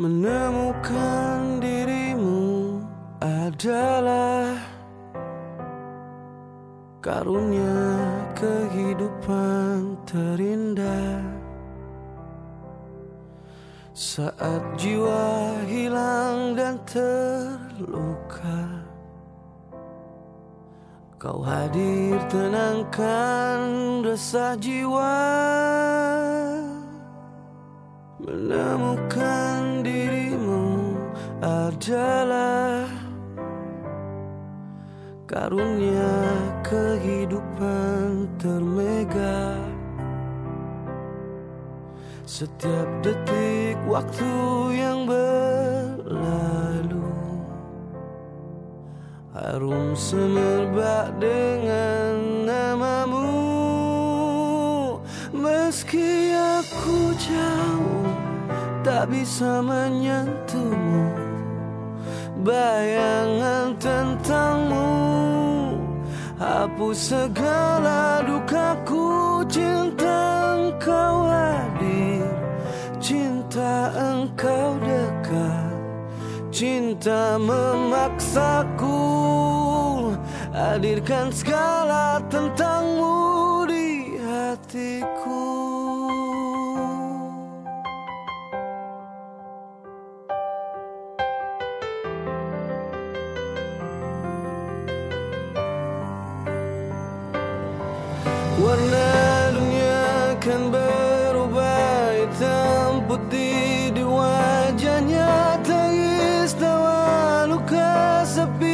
Menemukan dirimu adalah karunia kehidupan terindah. Saat jiwa hilang dan terluka Kau hadir tenangkan resah jiwa Menemukan adalah Karunia kehidupan termega. Setiap detik waktu yang berlalu Harum semerbak dengan namamu. Meski aku jauh tak bisa menyentuhmu Bayangan tentangmu. Hapus segala dukaku Cinta engkau hadir. Cinta engkau dekat. Cinta memaksaku Hadirkan segala tentangmu di hatiku Warna dunia kan berubah hitam putih di wajahnya tangis tawa luka sepi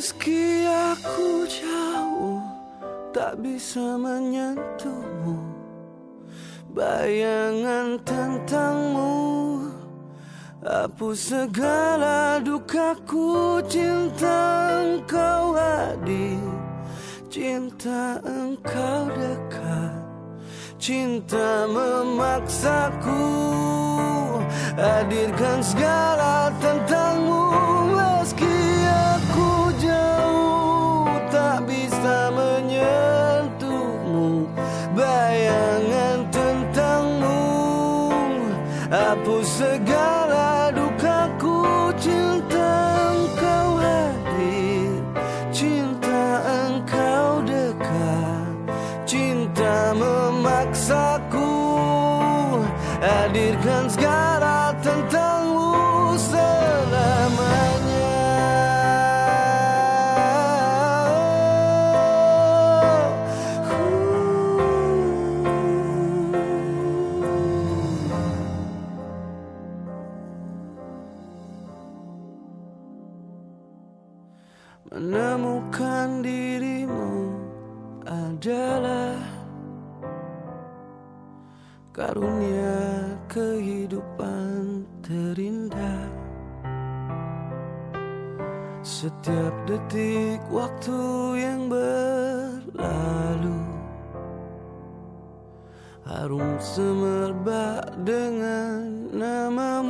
Meski aku jauh tak bisa menyentuhmu. Bayangan tentangmu Hapus segala dukaku. Cinta engkau hadir Cinta engkau dekat. Cinta memaksaku Hadirkan segala tentangmu memaksaku Hadirkan segala tentangmu selamanya. Menemukan dirimu adalah karunia kehidupan terindah. Setiap detik waktu yang berlalu. Harum semerbak dengan nama